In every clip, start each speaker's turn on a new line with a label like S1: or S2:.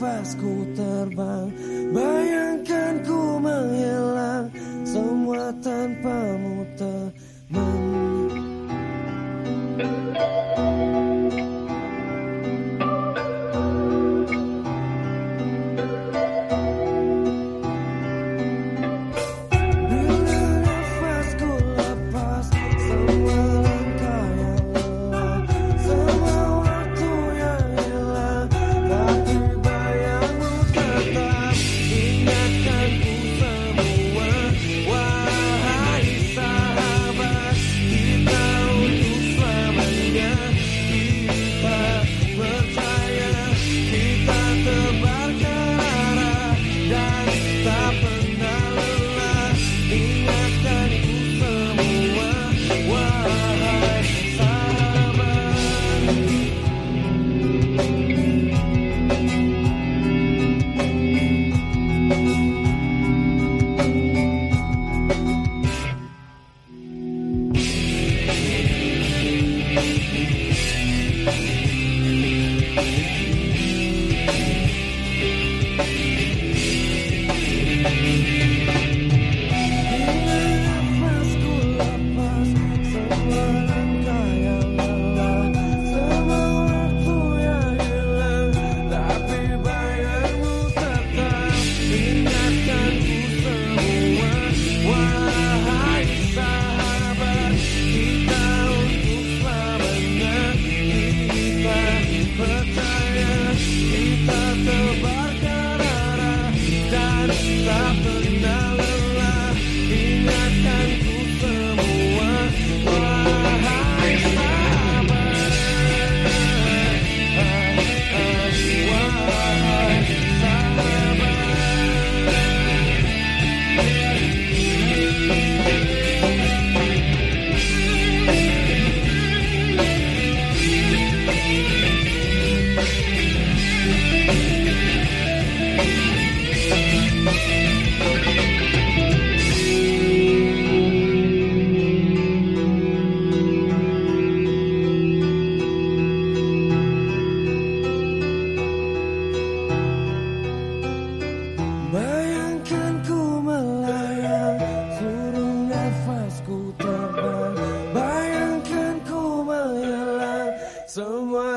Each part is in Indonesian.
S1: nafasku terbang. Bayang Thank you.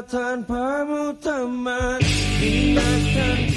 S1: tanpamu teman Ingatkan